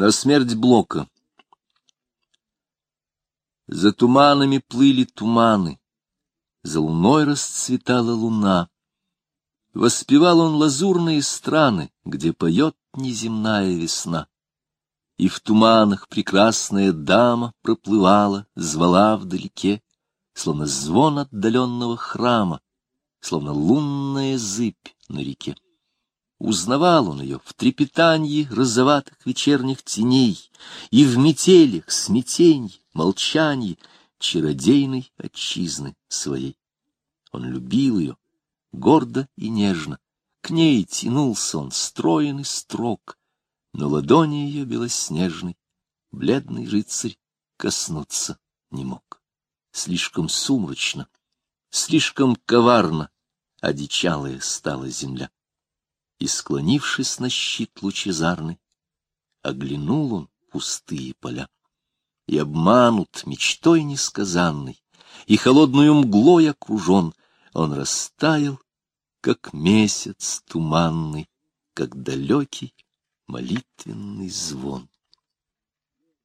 На смерть Блока. За туманами плыли туманы, за луной расцветала луна. Воспевал он лазурные страны, где поет неземная весна. И в туманах прекрасная дама проплывала, звала вдалеке, словно звон отдаленного храма, словно лунная зыбь на реке. Узнавал он ее в трепетанье розоватых вечерних теней и в метелях, смятенье, молчанье чародейной отчизны своей. Он любил ее гордо и нежно, к ней тянулся он строен и строг, но ладони ее белоснежной бледный рыцарь коснуться не мог. Слишком сумрачно, слишком коварно одичалая стала земля и, склонившись на щит лучезарный, оглянул он пустые поля. И обманут мечтой несказанной, и холодную мглой окружен, он растаял, как месяц туманный, как далекий молитвенный звон.